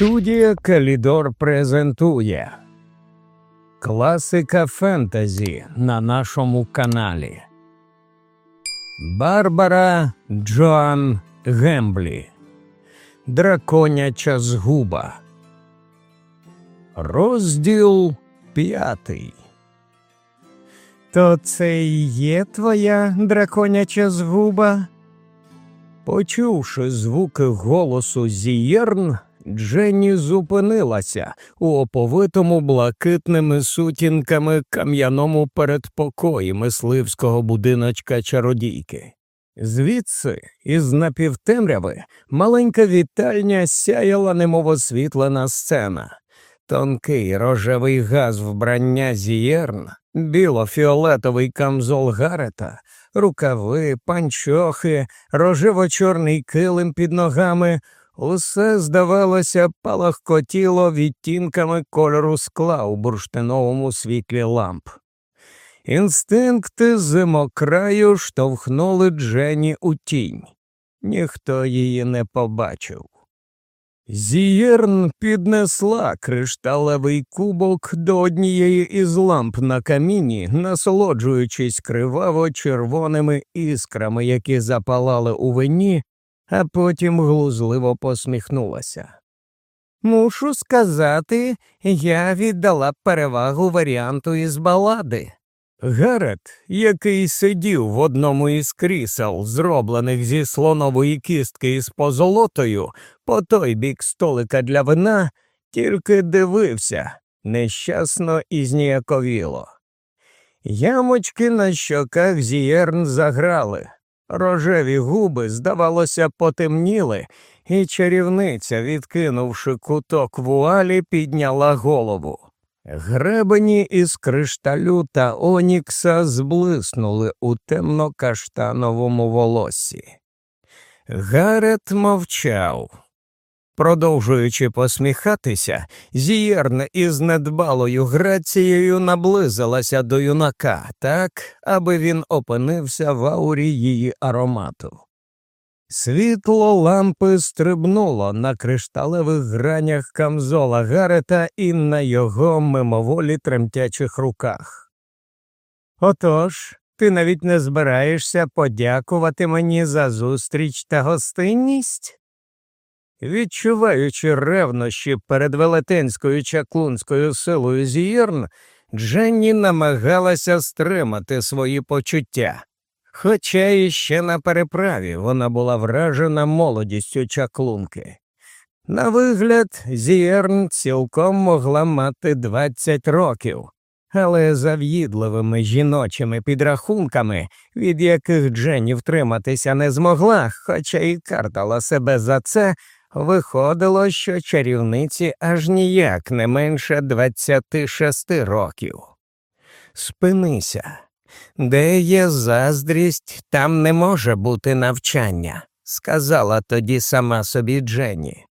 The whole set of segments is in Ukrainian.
Студія Калідор презентує Класика фентезі на нашому каналі. Барбара Джоан Гемблі. Драконяча згуба. Розділ п'ятий. То це і є твоя драконяча згуба? Почувши звуки голосу Зієрн, Дженні зупинилася у оповитому блакитними сутінками кам'яному передпокої мисливського будиночка чародійки. Звідси, із напівтемряви, маленька вітальня сяяла немов освітлена сцена. Тонкий рожевий газ вбрання зієрн, біло-фіолетовий камзол Гарета, рукави, панчохи, рожево-чорний килим під ногами. Усе, здавалося, палахкотіло відтінками кольору скла у бурштиновому світлі ламп. Інстинкти зимокраю штовхнули Джені у тінь. Ніхто її не побачив. Зієрн піднесла кришталевий кубок до однієї із ламп на каміні, насолоджуючись криваво червоними іскрами, які запалали у вині, а потім глузливо посміхнулася. Мушу сказати, я віддала перевагу варіанту із балади. Гарет, який сидів в одному із крісел, зроблених зі слонової кістки із позолотою, по той бік столика для вина, тільки дивився нещасно і зніяковіло. Ямочки на щоках зієрн заграли, рожеві губи, здавалося, потемніли, і чарівниця, відкинувши куток вуалі, підняла голову. Гребені із кришталю та Онікса зблиснули у темно-каштановому волосі. Гарет мовчав. Продовжуючи посміхатися, зієрна із недбалою грацією наблизилася до юнака так, аби він опинився в аурі її аромату. Світло лампи стрибнуло на кришталевих гранях камзола Гарета і на його мимоволі тремтячих руках. Отож, ти навіть не збираєшся подякувати мені за зустріч та гостинність? Відчуваючи ревнощі перед велетенською чаклунською силою зірн, Дженні намагалася стримати свої почуття. Хоча іще на переправі вона була вражена молодістю чаклунки. На вигляд, Зієрн цілком могла мати 20 років, але за в'їдливими жіночими підрахунками, від яких Дженні втриматися не змогла, хоча й картала себе за це, виходило, що чарівниці аж ніяк не менше 26 років. Спинися. Де є заздрість, там не може бути навчання, сказала тоді сама собі Дженні.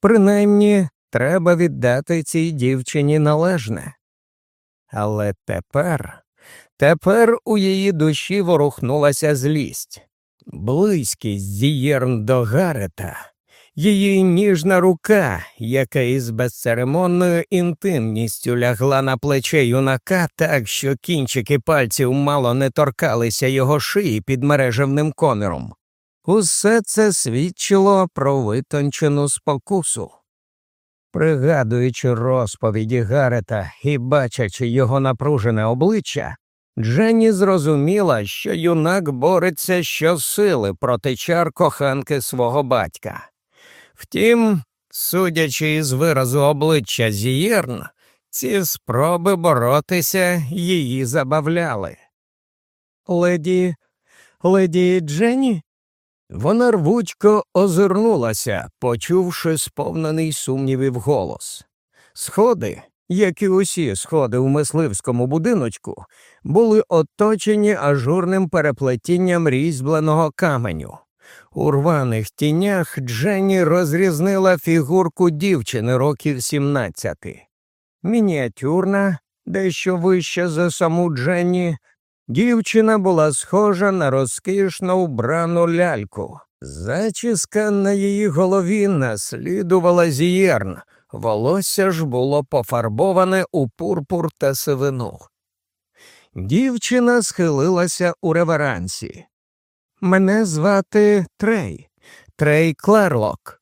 Принаймні, треба віддати цій дівчині належне. Але тепер, тепер у її душі ворухнулася злість, близькість зієрн до Гарета Її ніжна рука, яка із безцеремонною інтимністю лягла на плече юнака так, що кінчики пальців мало не торкалися його шиї під мережевним коміром. Усе це свідчило про витончену спокусу. Пригадуючи розповіді Гарета і бачачи його напружене обличчя, Дженні зрозуміла, що юнак бореться щосили проти чар коханки свого батька. Втім, судячи із виразу обличчя Зієрн, ці спроби боротися її забавляли. Леді, леді Дженні? Вона рвучко озирнулася, почувши сповнений сумнівів голос. Сходи, як і усі сходи у мисливському будиночку, були оточені ажурним переплетінням різьбленого каменю. У рваних тінях Дженні розрізнила фігурку дівчини років сімнадцяти. Мініатюрна, дещо вища за саму Дженні, дівчина була схожа на розкішно вбрану ляльку, Зачіска на її голові наслідувала зієрн, волосся ж було пофарбоване у пурпур та сивину. Дівчина схилилася у реверансі. Мене звати Трей, Трей Клерлок.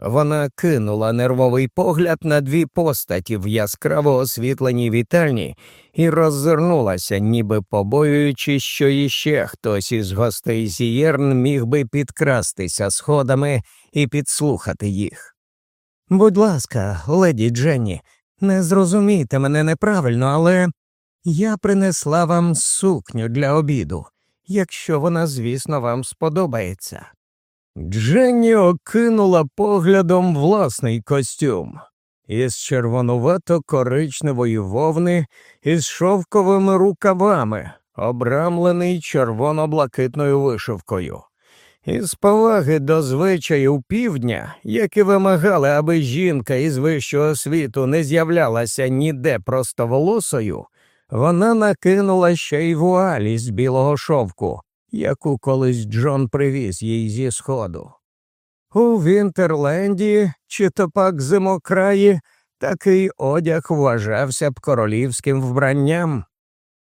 Вона кинула нервовий погляд на дві постаті в яскраво освітленій вітальні і роззирнулася, ніби побоюючи, що іще хтось із гостей Зієрн міг би підкрастися сходами і підслухати їх. Будь ласка, леді Дженні, не зрозумійте мене неправильно, але я принесла вам сукню для обіду, якщо вона, звісно, вам сподобається. Дженні окинула поглядом власний костюм із червонувато коричневої вовни із шовковими рукавами, обрамлений червоно-блакитною вишивкою. Із поваги до звичаїв півдня, які вимагали, аби жінка із вищого світу не з'являлася ніде простоволосою, вона накинула ще й вуалі з білого шовку, яку колись Джон привіз їй зі сходу. У Вінтерленді чи то пак зимокраї такий одяг вважався б королівським вбранням.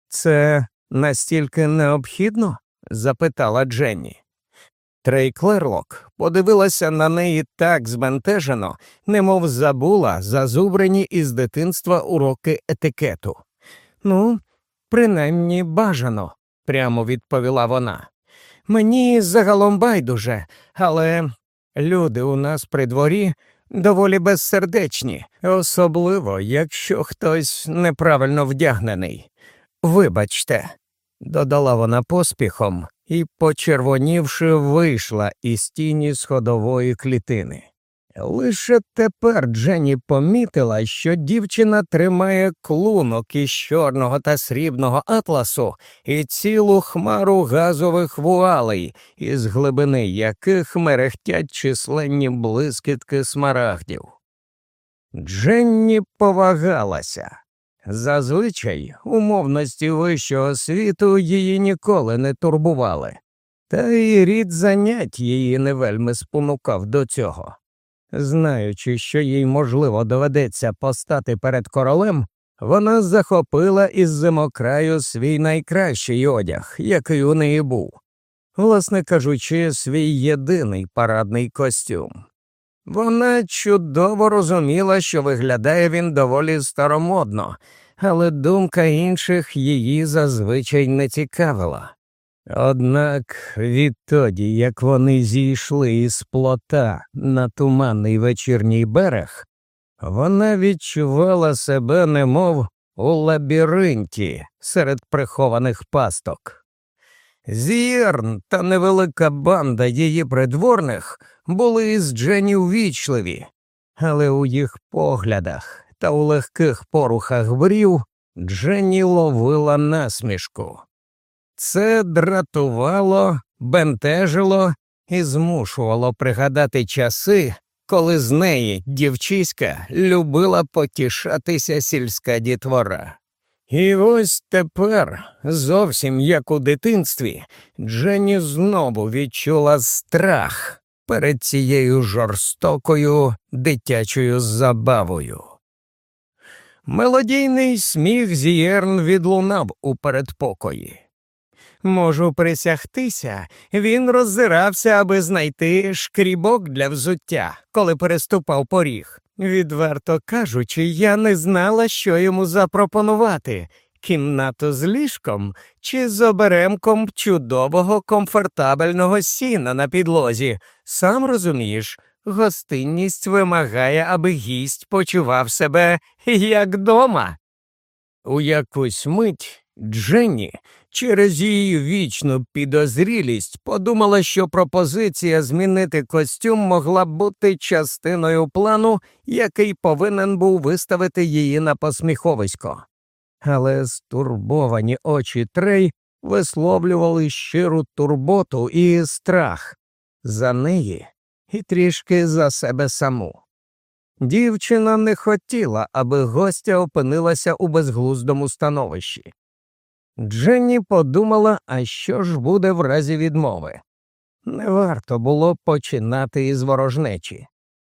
Це настільки необхідно? запитала Дженні. Трей Клерлок подивилася на неї так збентежено, немов забула зазубрені із дитинства уроки етикету. Ну, принаймні бажано, прямо відповіла вона. Мені загалом байдуже, але люди у нас при дворі доволі безсердечні, особливо якщо хтось неправильно вдягнений. Вибачте, додала вона поспіхом і, почервонівши, вийшла із тіні сходової клітини. Лише тепер Дженні помітила, що дівчина тримає клунок із чорного та срібного атласу і цілу хмару газових вуалей, із глибини яких мерехтять численні блискітки смарагдів. Дженні повагалася. Зазвичай умовності вищого світу її ніколи не турбували, та й рід занять її не вельми спонукав до цього. Знаючи, що їй, можливо, доведеться постати перед королем, вона захопила із зимокраю свій найкращий одяг, який у неї був, власне кажучи, свій єдиний парадний костюм. Вона чудово розуміла, що виглядає він доволі старомодно, але думка інших її зазвичай не цікавила. Однак відтоді, як вони зійшли із плота на туманний вечірній берег, вона відчувала себе немов у лабіринті серед прихованих пасток. Зірн та невелика банда її придворних були із Джені ввічливі, але у їх поглядах та у легких порухах брів Дженні ловила насмішку. Це дратувало, бентежило і змушувало пригадати часи, коли з неї дівчиська любила потішатися сільська дітвора. І ось тепер, зовсім як у дитинстві, Дженні знову відчула страх перед цією жорстокою дитячою забавою. Мелодійний сміх зієрн відлунав у передпокої. Можу присягтися, він роззирався, аби знайти шкрібок для взуття, коли переступав поріг. Відверто кажучи, я не знала, що йому запропонувати кімнату з ліжком чи з оберемком чудового комфортабельного сіна на підлозі. Сам розумієш, гостинність вимагає, аби гість почував себе як дома. У якусь мить Дженні через її вічну підозрілість подумала, що пропозиція змінити костюм могла бути частиною плану, який повинен був виставити її на посміховисько. Але стурбовані очі Трей висловлювали щиру турботу і страх за неї і трішки за себе саму. Дівчина не хотіла, аби гостя опинилася у безглуздому становищі. Дженні подумала, а що ж буде в разі відмови. Не варто було починати із ворожнечі.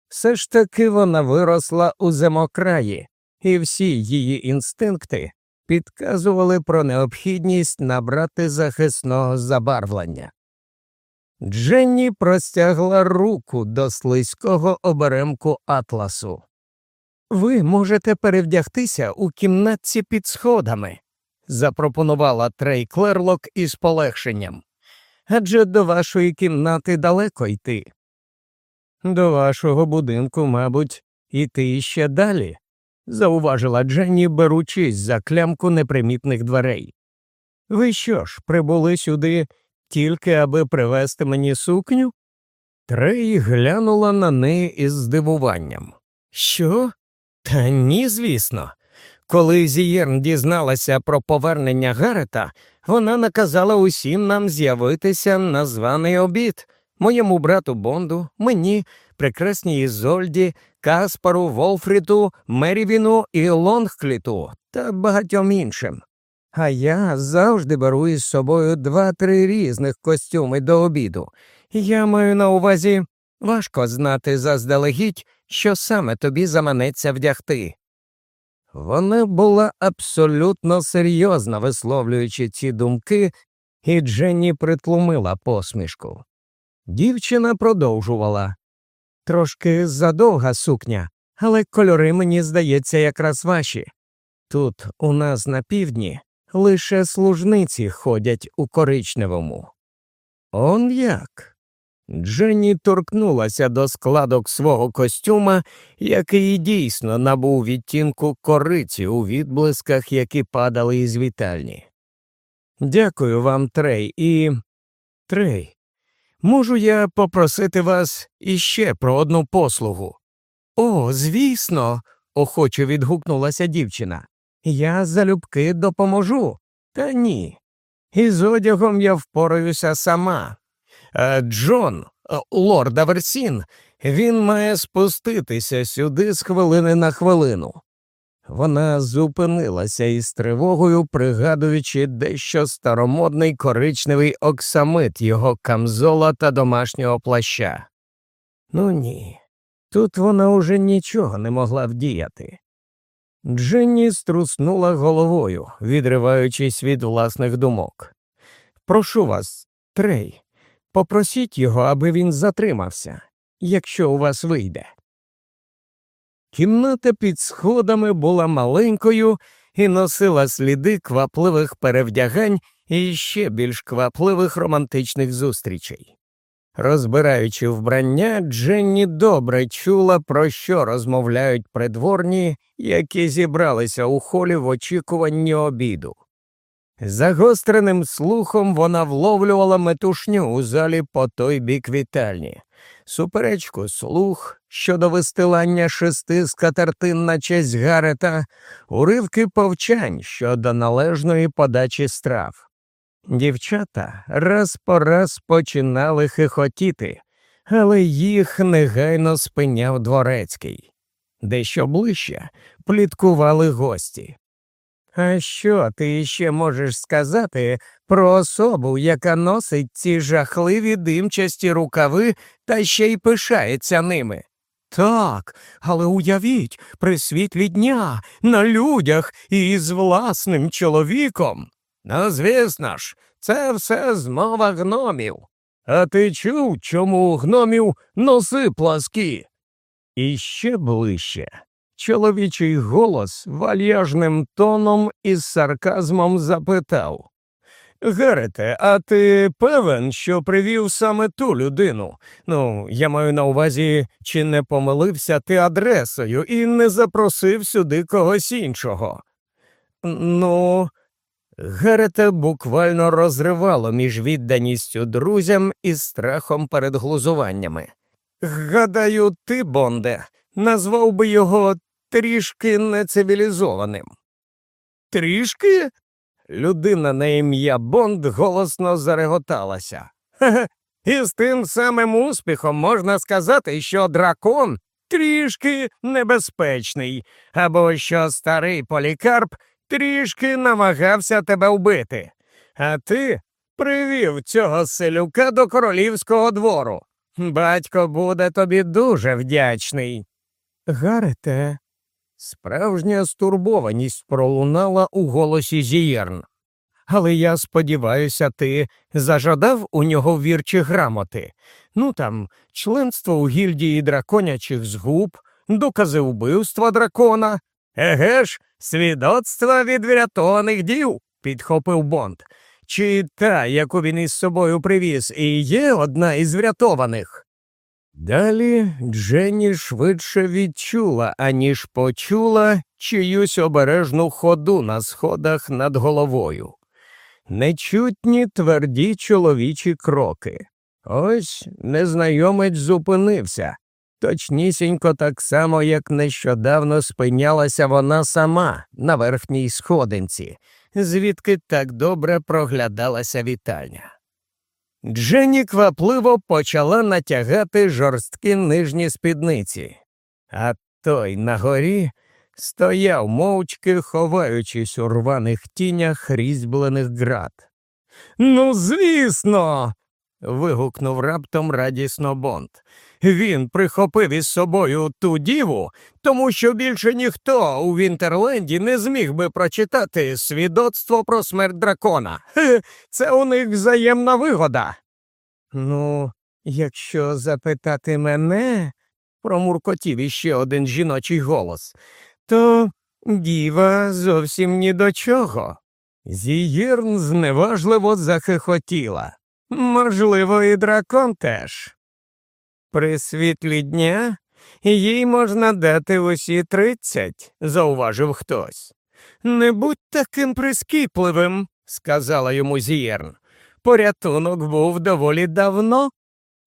Все ж таки вона виросла у зимокраї, і всі її інстинкти підказували про необхідність набрати захисного забарвлення. Дженні простягла руку до слизького оберемку атласу. Ви можете перевдягтися у кімнатці під сходами, запропонувала Трей Клерлок із полегшенням. Адже до вашої кімнати далеко йти. До вашого будинку, мабуть, іти ще далі, зауважила Дженні, беручись за клямку непримітних дверей. Ви що ж, прибули сюди тільки аби привезти мені сукню? Трей глянула на неї із здивуванням. Що? Та ні, звісно. Коли Зієрн дізналася про повернення Гарета, вона наказала усім нам з'явитися на званий обід моєму брату Бонду, мені, прекрасній Ізольді, Каспару, Волфріту, Мерівіну і Лонгкліту та багатьом іншим. А я завжди беру із собою два-три різних костюми до обіду. Я маю на увазі важко знати заздалегідь, що саме тобі заманеться вдягти. Вона була абсолютно серйозна, висловлюючи ці думки, і Дженні притлумила посмішку. Дівчина продовжувала трошки задовга сукня, але кольори, мені здається, якраз ваші. Тут, у нас на півдні, лише служниці ходять у коричневому. Он як? Дженні торкнулася до складок свого костюма, який дійсно набув відтінку кориці у відблисках, які падали із вітальні. Дякую вам, Трей, і. Трей, можу я попросити вас іще про одну послугу? О, звісно, охоче відгукнулася дівчина. Я залюбки допоможу. Та ні. Із одягом я впораюся сама. А Джон, лорд Аверсін, він має спуститися сюди з хвилини на хвилину. Вона зупинилася із тривогою, пригадуючи дещо старомодний коричневий оксамит його камзола та домашнього плаща. Ну ні, тут вона уже нічого не могла вдіяти. Дженні струснула головою, відриваючись від власних думок. Прошу вас, Трей, попросіть його, аби він затримався, якщо у вас вийде. Кімната під сходами була маленькою і носила сліди квапливих перевдягань і ще більш квапливих романтичних зустрічей. Розбираючи вбрання, Дженні добре чула, про що розмовляють придворні, які зібралися у холі в очікуванні обіду. Загостреним слухом вона вловлювала метушню у залі по той бік вітальні, суперечку слух щодо вистилання шести скатертин на честь Гарета, уривки повчань щодо належної подачі страв. Дівчата раз по раз починали хихотіти, але їх негайно спиняв дворецький. Дещо ближче пліткували гості. А що ти ще можеш сказати про особу, яка носить ці жахливі димчасті рукави та ще й пишається ними? Так, але уявіть, при світлі дня, на людях і з власним чоловіком. Ну, звісно ж, це все змова гномів. А ти чув, чому у гномів носи пласкі? І ще ближче. Чоловічий голос вальяжним тоном із сарказмом запитав Герете, а ти певен, що привів саме ту людину? Ну, я маю на увазі, чи не помилився ти адресою і не запросив сюди когось іншого? Ну, Герета буквально розривало між відданістю друзям і страхом перед глузуваннями. Гадаю, ти, Бонде, назвав би його трішки нецивілізованим. Трішки? Людина на ім'я Бонд голосно зареготалася. І з тим самим успіхом можна сказати, що дракон трішки небезпечний, або що старий полікарп трішки намагався тебе вбити, а ти привів цього селюка до королівського двору. Батько буде тобі дуже вдячний. Гарете, справжня стурбованість пролунала у голосі Зієрн. Але я сподіваюся, ти зажадав у нього вірчі грамоти. Ну там, членство у гільдії драконячих згуб, докази вбивства дракона. Еге ж, свідоцтва від врятованих дів, підхопив Бонд. Чи та, яку він із собою привіз, і є одна із врятованих? Далі Дженні швидше відчула, аніж почула чиюсь обережну ходу на сходах над головою. Нечутні тверді чоловічі кроки. Ось незнайомець зупинився, точнісінько так само, як нещодавно спинялася вона сама на верхній сходинці, звідки так добре проглядалася вітальня. Дженні квапливо почала натягати жорсткі нижні спідниці, а той на горі стояв мовчки, ховаючись у рваних тінях різьблених град. Ну, звісно. вигукнув раптом радісно Бонд. Він прихопив із собою ту діву, тому що більше ніхто у Вінтерленді не зміг би прочитати свідоцтво про смерть дракона. Це у них взаємна вигода. Ну, якщо запитати мене, промуркотів іще один жіночий голос, то діва зовсім ні до чого. Зієрн зневажливо захихотіла. Можливо, і дракон теж. При світлі дня їй можна дати усі тридцять, зауважив хтось. Не будь таким прискіпливим, сказала йому Зієрн. Порятунок був доволі давно.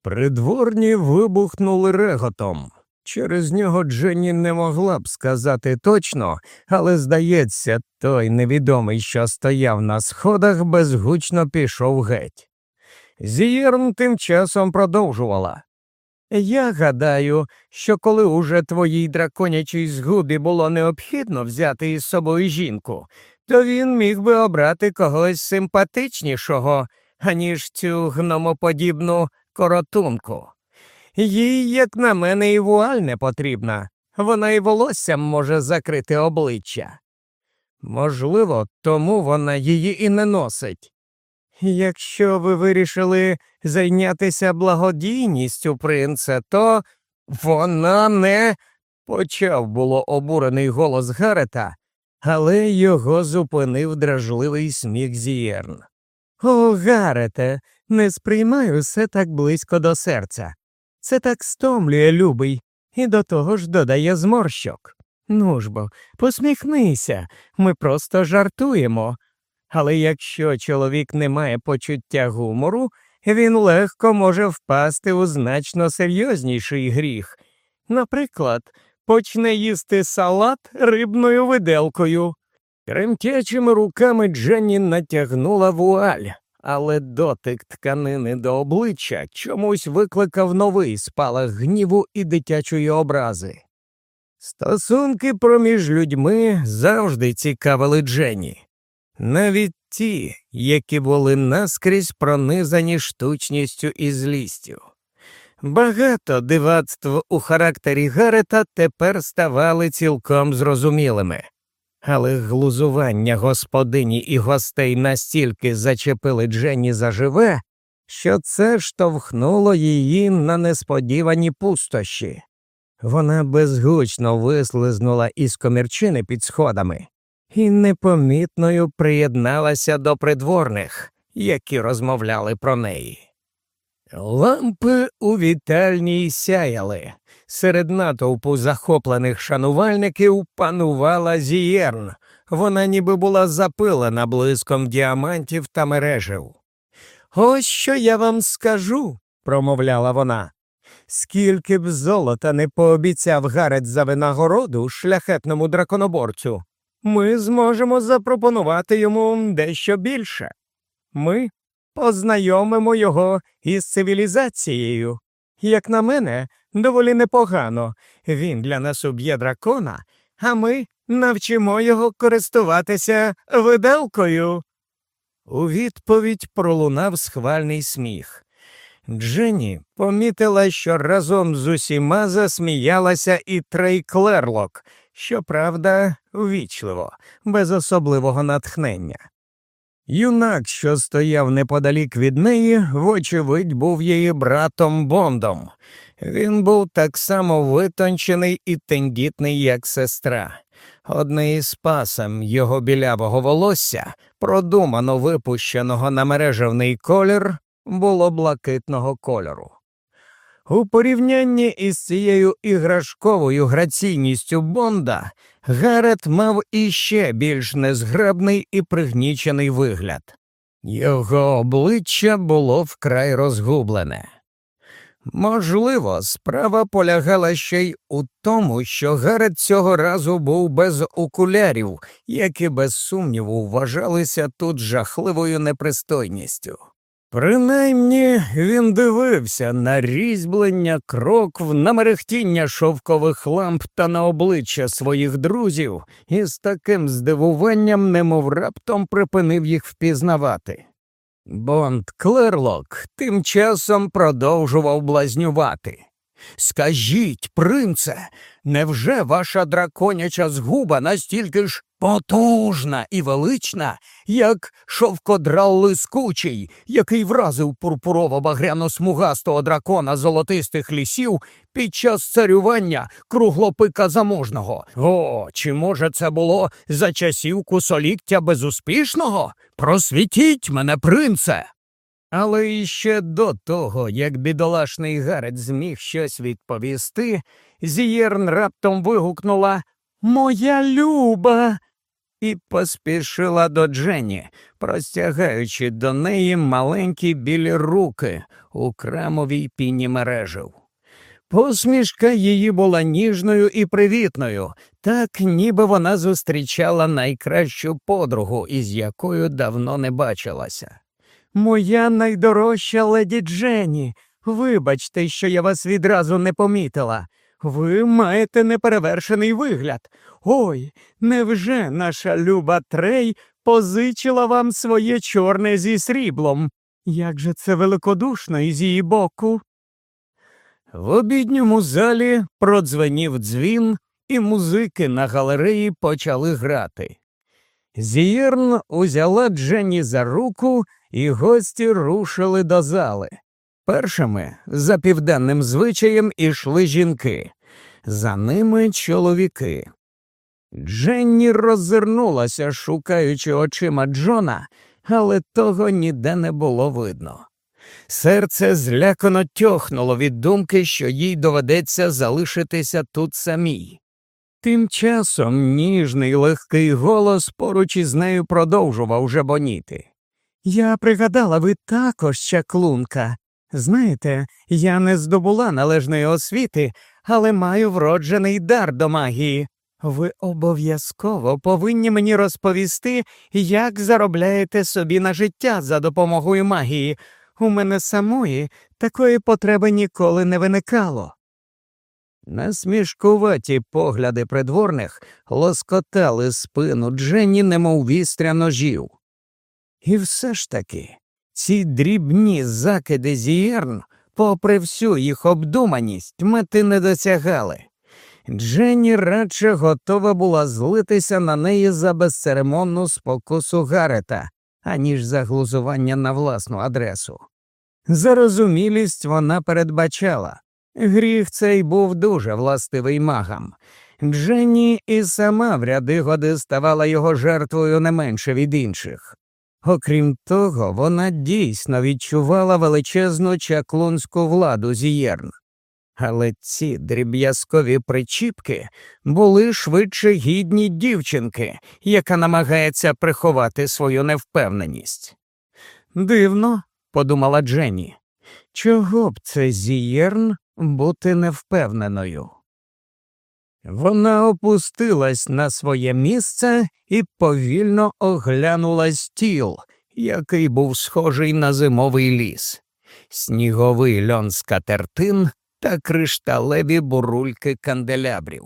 Придворні вибухнули реготом. Через нього Дженні не могла б сказати точно, але, здається, той невідомий, що стояв на сходах, безгучно пішов геть. Зієрн тим часом продовжувала. Я гадаю, що коли уже твоїй драконячій згубі було необхідно взяти із собою жінку, то він міг би обрати когось симпатичнішого, аніж цю гномоподібну коротунку. Їй, як на мене, і вуаль не потрібна, вона і волоссям може закрити обличчя. Можливо, тому вона її і не носить. Якщо ви вирішили зайнятися благодійністю, принце, то вона не. почав було обурений голос Гарета, але його зупинив дражливий сміх Зієрн. О, Гарете, не сприймай усе так близько до серця. Це так стомлює, любий, і до того ж додає зморщок. Ну ж бо, посміхнися, ми просто жартуємо. Але якщо чоловік не має почуття гумору, він легко може впасти у значно серйозніший гріх. Наприклад, почне їсти салат рибною виделкою. Тремтячими руками Дженні натягнула вуаль, але дотик тканини до обличчя чомусь викликав новий спалах гніву і дитячої образи. Стосунки проміж людьми завжди цікавили Дженні, навіть ті, які були наскрізь пронизані штучністю і злістю. Багато дивацтв у характері Гарета тепер ставали цілком зрозумілими але глузування господині і гостей настільки зачепили Дженні заживе, що це штовхнуло її на несподівані пустощі. Вона безгучно вислизнула із комірчини під сходами і непомітною приєдналася до придворних, які розмовляли про неї. Лампи у вітальні сяяли. Серед натовпу захоплених шанувальників панувала зієрн. Вона ніби була запилена блиском діамантів та мережів. Ось що я вам скажу, промовляла вона. Скільки б золота не пообіцяв Гарет за винагороду шляхетному драконоборцю, ми зможемо запропонувати йому дещо більше. Ми познайомимо його із цивілізацією. Як на мене, доволі непогано. Він для нас уб'є дракона, а ми навчимо його користуватися виделкою. У відповідь пролунав схвальний сміх. Дженні помітила, що разом з усіма засміялася і Трей Клерлок, щоправда, ввічливо, без особливого натхнення. Юнак, що стояв неподалік від неї, вочевидь, був її братом Бондом. Він був так само витончений і тендітний, як сестра. Одне із пасом його білявого волосся, продумано випущеного на мережевний колір, було блакитного кольору. У порівнянні із цією іграшковою граційністю Бонда Гарет мав іще більш незграбний і пригнічений вигляд. Його обличчя було вкрай розгублене. Можливо, справа полягала ще й у тому, що Гарет цього разу був без окулярів, які без сумніву вважалися тут жахливою непристойністю. Принаймні він дивився на різьблення крокв, на мерехтіння шовкових ламп та на обличчя своїх друзів і з таким здивуванням, немов раптом припинив їх впізнавати. Бонд Клерлок тим часом продовжував блазнювати. Скажіть, принце, невже ваша драконяча згуба настільки ж потужна і велична, як шовкодрал лискучий, який вразив пурпурово багряно смугастого дракона золотистих лісів під час царювання круглопика заможного? О, чи може це було за часів кусоліктя безуспішного? Просвітіть мене, принце! Але іще до того, як бідолашний Гарет зміг щось відповісти, Зієрн раптом вигукнула Моя люба. І поспішила до Дженні, простягаючи до неї маленькі білі руки у крамовій піні мережів. Посмішка її була ніжною і привітною, так ніби вона зустрічала найкращу подругу, із якою давно не бачилася. Моя найдорожча леді Дженні, вибачте, що я вас відразу не помітила. Ви маєте неперевершений вигляд. Ой, невже наша люба Трей позичила вам своє чорне зі сріблом? Як же це великодушно із її боку? В обідньому залі продзвенів дзвін, і музики на галереї почали грати. Зієрн узяла Дженні за руку і гості рушили до зали. Першими за південним звичаєм ішли жінки, за ними чоловіки. Дженні роззирнулася, шукаючи очима Джона, але того ніде не було видно. Серце злякано тьохнуло від думки, що їй доведеться залишитися тут самій. Тим часом ніжний легкий голос поруч із нею продовжував жебоніти. Я пригадала, ви також чаклунка. Знаєте, я не здобула належної освіти, але маю вроджений дар до магії. Ви обов'язково повинні мені розповісти, як заробляєте собі на життя за допомогою магії. У мене самої такої потреби ніколи не виникало. Насмішкуваті погляди придворних лоскотали спину Дженні, немов вістря ножів. І все ж таки, ці дрібні закиди зієрн, попри всю їх обдуманість, мети не досягали. Дженні радше готова була злитися на неї за безцеремонну спокусу Гарета, аніж за глузування на власну адресу. Зарозумілість вона передбачала. Гріх цей був дуже властивий магам. Дженні і сама в ряди годи ставала його жертвою не менше від інших. Окрім того, вона дійсно відчувала величезну чаклунську владу зієрн. Але ці дріб'язкові причіпки були швидше гідні дівчинки, яка намагається приховати свою невпевненість. Дивно, подумала Дженні, чого б це зієрн бути невпевненою? Вона опустилась на своє місце і повільно оглянула стіл, який був схожий на зимовий ліс, сніговий льон скатертин та кришталеві бурульки канделябрів.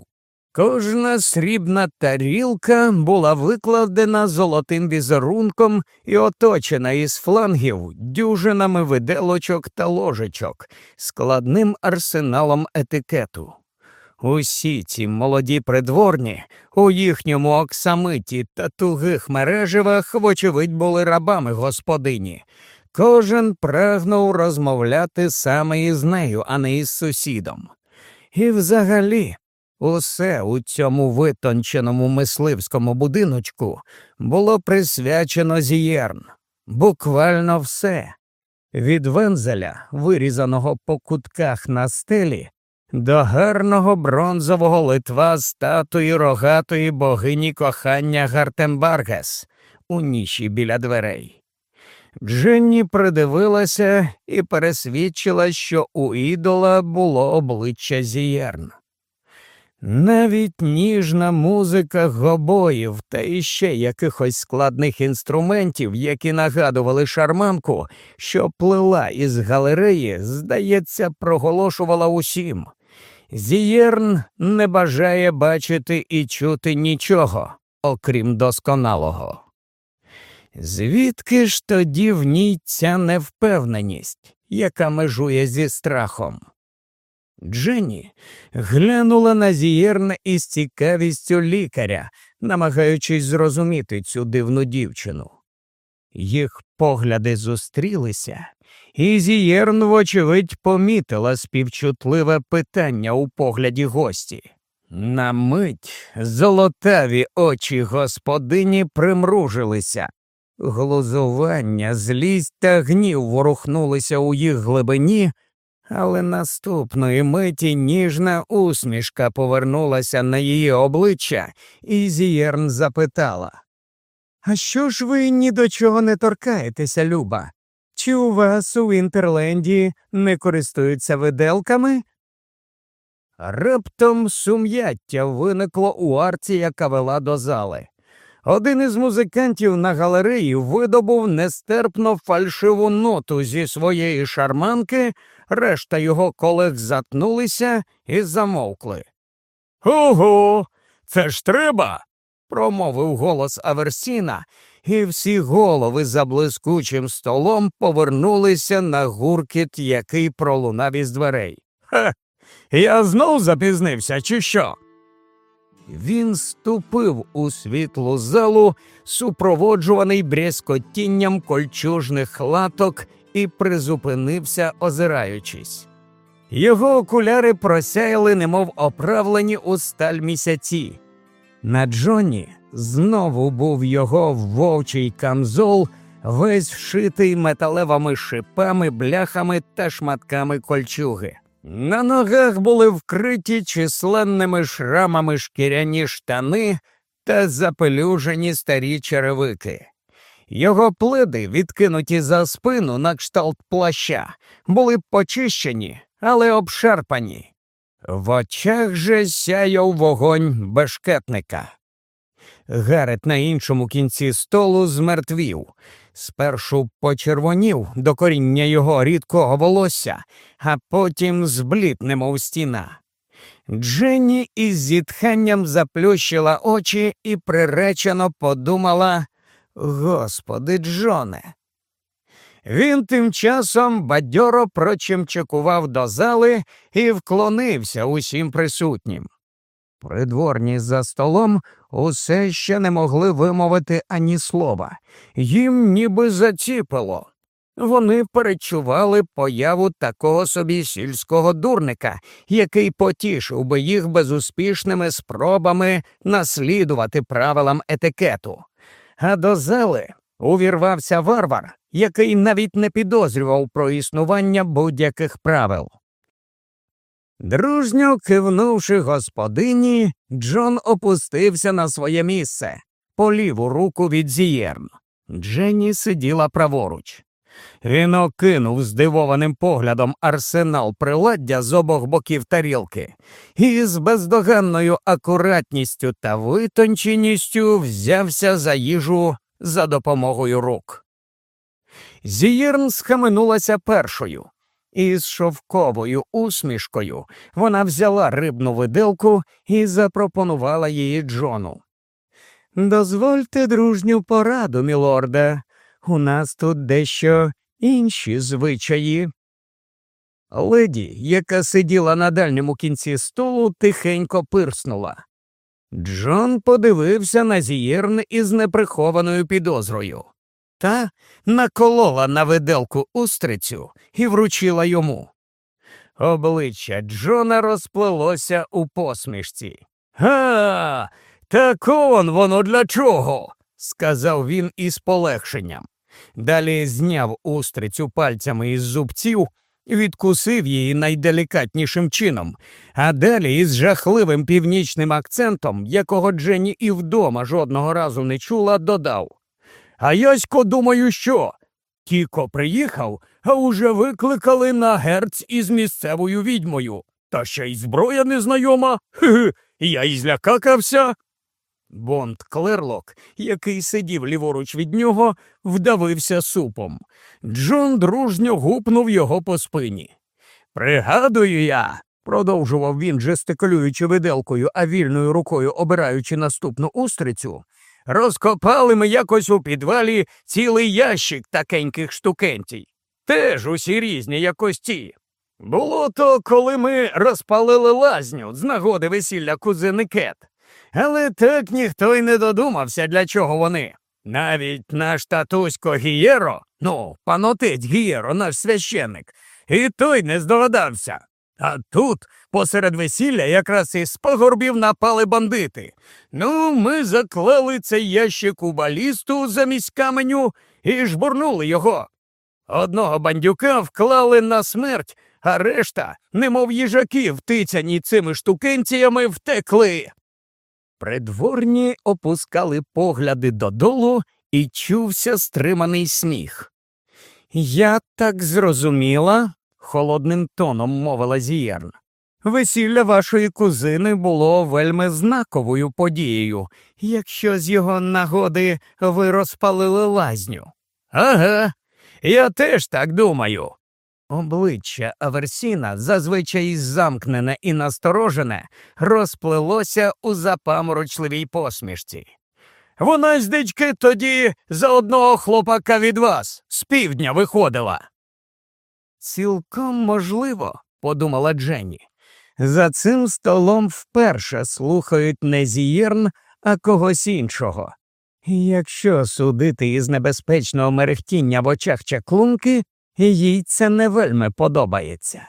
Кожна срібна тарілка була викладена золотим візерунком і оточена із флангів дюжинами виделочок та ложечок, складним арсеналом етикету. Усі ці молоді придворні у їхньому оксамиті та тугих мереживах, вочевидь, були рабами господині. Кожен прагнув розмовляти саме із нею, а не із сусідом. І взагалі Усе у цьому витонченому мисливському будиночку було присвячено зієрн, буквально все. Від вензеля, вирізаного по кутках на стелі, до гарного бронзового литва статуї рогатої богині кохання Гартембаргес у ніші біля дверей. Дженні придивилася і пересвідчила, що у ідола було обличчя зієрн. Навіть ніжна музика гобоїв та іще якихось складних інструментів, які нагадували шарманку, що плила із галереї, здається, проголошувала усім. Зієрн не бажає бачити і чути нічого, окрім досконалого. Звідки ж тоді в ній ця невпевненість, яка межує зі страхом? Дженні глянула на зієрна із цікавістю лікаря, намагаючись зрозуміти цю дивну дівчину. Їх погляди зустрілися, і зієрн, вочевидь, помітила співчутливе питання у погляді гості. На мить золотаві очі господині примружилися. Глузування, злість та гнів ворухнулися у їх глибині, але наступної миті ніжна усмішка повернулася на її обличчя, і Зієрн запитала А що ж ви ні до чого не торкаєтеся, Люба? Чи у вас у Інтерленді не користуються виделками? Раптом сум'яття виникло у арці, яка вела до зали. Один із музикантів на галереї видобув нестерпно фальшиву ноту зі своєї шарманки, решта його колег затнулися і замовкли. Ого, це ж треба. Промовив голос Аверсіна, і всі голови за блискучим столом повернулися на гуркіт, який пролунав із дверей. Хе, я знов запізнився, чи що? Він ступив у світлу залу, супроводжуваний брязкотінням кольчужних латок, і призупинився, озираючись. Його окуляри просяяли, немов оправлені у сталь місяці. На Джоні знову був його вовчий камзол, весь вшитий металевими шипами, бляхами та шматками кольчуги. На ногах були вкриті численними шрамами шкіряні штани та запелюжені старі черевики. Його пледи, відкинуті за спину на кшталт плаща, були почищені, але обшарпані. В очах же сяяв вогонь бешкетника. Гарет на іншому кінці столу змертвів, Спершу почервонів до коріння його рідкого волосся, а потім зблід, немов стіна. Дженні із зітханням заплющила очі і приречено подумала Господи, Джоне. Він тим часом бадьоро прочимчикував до зали і вклонився усім присутнім. Придворні за столом усе ще не могли вимовити ані слова, їм ніби заціпило. Вони перечували появу такого собі сільського дурника, який потішив би їх безуспішними спробами наслідувати правилам етикету. А до зали увірвався варвар, який навіть не підозрював про існування будь-яких правил. Дружньо кивнувши господині, Джон опустився на своє місце по ліву руку від зієрн. Дженні сиділа праворуч. Він окинув здивованим поглядом арсенал приладдя з обох боків тарілки і з бездоганною акуратністю та витонченістю взявся за їжу за допомогою рук. Зієрн схаменулася першою. і з шовковою усмішкою вона взяла рибну виделку і запропонувала її Джону. Дозвольте дружню пораду, мілорде. У нас тут дещо інші звичаї. Леді, яка сиділа на дальньому кінці столу, тихенько пирснула. Джон подивився на зієрн із неприхованою підозрою. Та наколола на виделку устрицю і вручила йому. Обличчя Джона розплилося у посмішці. Га, так он воно для чого? сказав він із полегшенням. Далі зняв устрицю пальцями із зубців, відкусив її найделікатнішим чином, а далі із жахливим північним акцентом, якого Дженні і вдома жодного разу не чула, додав А ясько думаю, що? Кіко приїхав, а уже викликали на герць із місцевою відьмою. Та ще й зброя незнайома. Хе-хе, я й злякакався. Бонд Клерлок, який сидів ліворуч від нього, вдавився супом. Джон дружньо гупнув його по спині. Пригадую я, продовжував він, жестикулюючи виделкою, а вільною рукою обираючи наступну устрицю. Розкопали ми якось у підвалі цілий ящик такеньких штукентій. Теж усі різні якості. Було то, коли ми розпалили лазню з нагоди весілля кузини Кет. Але так ніхто й не додумався, для чого вони. Навіть наш татусько Гієро, ну, панотець Гієро, наш священник, і той не здогадався. А тут, посеред весілля, якраз із пагорбів напали бандити. Ну, ми заклали цей ящик у балісту замість каменю і жбурнули його. Одного бандюка вклали на смерть, а решта, немов їжаки, втицяні цими штукенціями, втекли. Придворні опускали погляди додолу і чувся стриманий сміх. Я так зрозуміла, холодним тоном мовила Зієрн. Весілля вашої кузини було вельми знаковою подією, якщо з його нагоди ви розпалили лазню. Ага, я теж так думаю, Обличчя Аверсіна, зазвичай замкнене і насторожене, розплилося у запаморочливій посмішці. Вона з дички тоді за одного хлопака від вас з півдня виходила. Цілком можливо, подумала Дженні. За цим столом вперше слухають не зієрн, а когось іншого. Якщо судити із небезпечного мерехтіння в очах чаклунки, їй це не вельми подобається.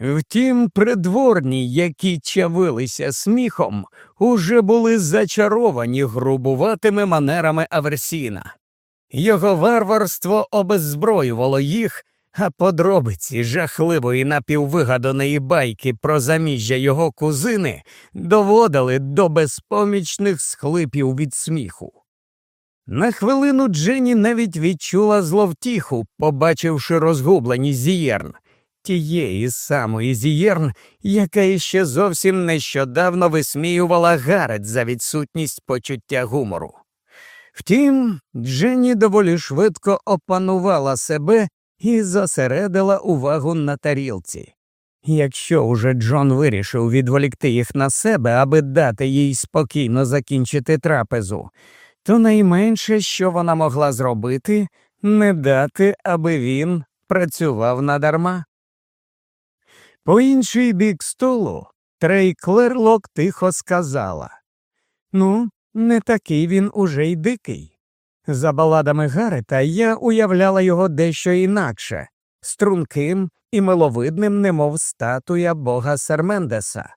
Втім, придворні, які чавилися сміхом, уже були зачаровані грубуватими манерами Аверсіна. Його варварство обеззброювало їх, а подробиці жахливої напіввигаданої байки про заміжжя його кузини доводили до безпомічних схлипів від сміху. На хвилину Дженні навіть відчула зловтіху, побачивши розгубленість зієрн, тієї самої зієрн, яка іще зовсім нещодавно висміювала Гарет за відсутність почуття гумору. Втім, Дженні доволі швидко опанувала себе і зосередила увагу на тарілці. Якщо уже Джон вирішив відволікти їх на себе, аби дати їй спокійно закінчити трапезу, то найменше, що вона могла зробити, не дати, аби він працював надарма. По інший бік столу Трей Клерлок тихо сказала Ну, не такий він уже й дикий. За баладами Гарета я уявляла його дещо інакше, струнким і миловидним, немов статуя бога Сермендеса.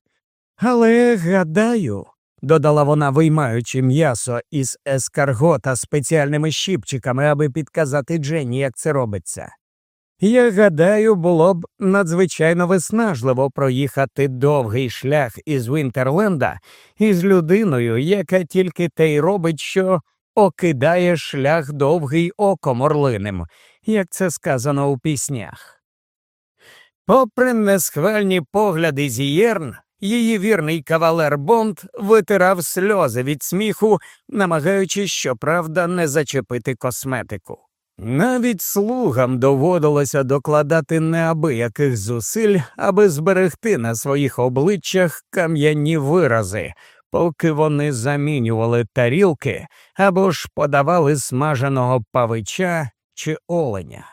Але гадаю, додала вона, виймаючи м'ясо із ескаргота спеціальними щіпчиками, аби підказати Дженні, як це робиться. Я гадаю, було б надзвичайно виснажливо проїхати довгий шлях із Вінтерленда із людиною, яка тільки те й робить, що окидає шлях довгий оком орлиним, як це сказано у піснях. Попри несхвальні погляди зієрн, Її вірний кавалер Бонд витирав сльози від сміху, намагаючись, щоправда, не зачепити косметику. Навіть слугам доводилося докладати неабияких зусиль, аби зберегти на своїх обличчях кам'яні вирази, поки вони замінювали тарілки або ж подавали смаженого павича чи оленя.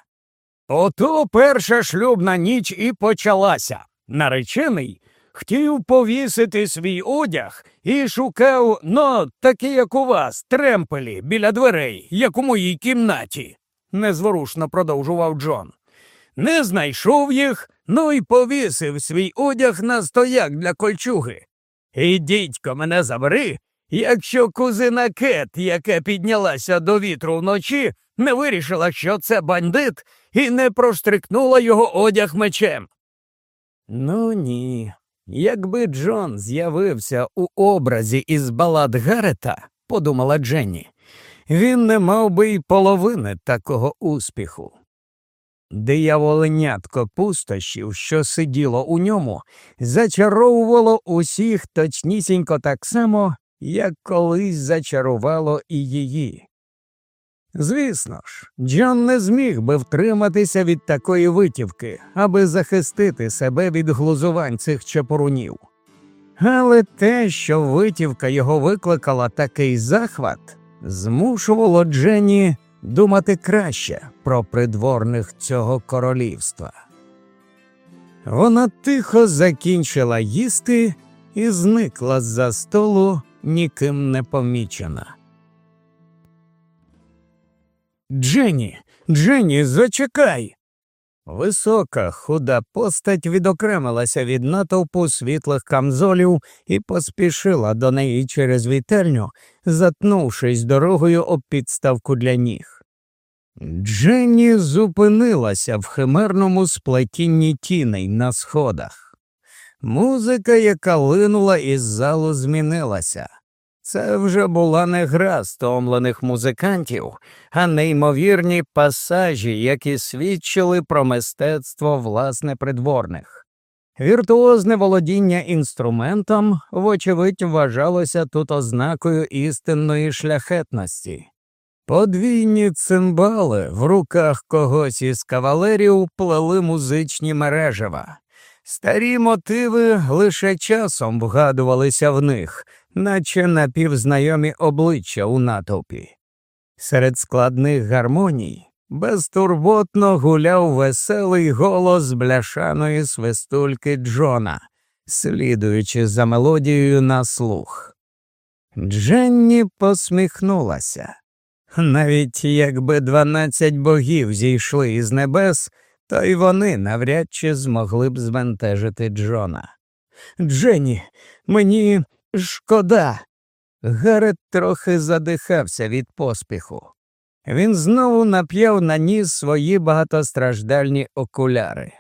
Ото перша шлюбна ніч і почалася. Наречений хотів повісити свій одяг і шукав, ну, такі, як у вас, тремпелі біля дверей, як у моїй кімнаті, незворушно продовжував Джон. Не знайшов їх, ну й повісив свій одяг на стояк для кольчуги. І дідько мене забери, якщо кузина Кет, яка піднялася до вітру вночі, не вирішила, що це бандит, і не проштрикнула його одяг мечем. Ну ні. Якби Джон з'явився у образі із балад Гарета, подумала Дженні, він не мав би й половини такого успіху. Дияволенятко пустощів, що сиділо у ньому, зачаровувало усіх точнісінько так само, як колись зачарувало і її. Звісно ж, Джон не зміг би втриматися від такої витівки, аби захистити себе від глузувань цих чепурунів. Але те, що витівка його викликала такий захват, змушувало Дженні думати краще про придворних цього королівства. Вона тихо закінчила їсти і зникла з за столу ніким не помічена. Дженні, Дженні, зачекай. Висока, худа постать відокремилася від натовпу світлих камзолів і поспішила до неї через вітерню, затнувшись дорогою об підставку для ніг. Дженні зупинилася в химерному сплетінні тіней на сходах. Музика, яка линула із залу, змінилася. Це вже була не гра стомлених музикантів, а неймовірні пасажі, які свідчили про мистецтво власне придворних. Віртуозне володіння інструментом, вочевидь, вважалося тут ознакою істинної шляхетності. Подвійні цимбали в руках когось із кавалерів плели музичні мережева. Старі мотиви лише часом вгадувалися в них наче напівзнайомі обличчя у натовпі. Серед складних гармоній безтурботно гуляв веселий голос бляшаної свистульки Джона, слідуючи за мелодією на слух. Дженні посміхнулася. Навіть якби дванадцять богів зійшли із небес, то й вони навряд чи змогли б збентежити Джона. Дженні, мені Шкода. Гарет трохи задихався від поспіху. Він знову нап'яв на ніс свої багатостраждальні окуляри.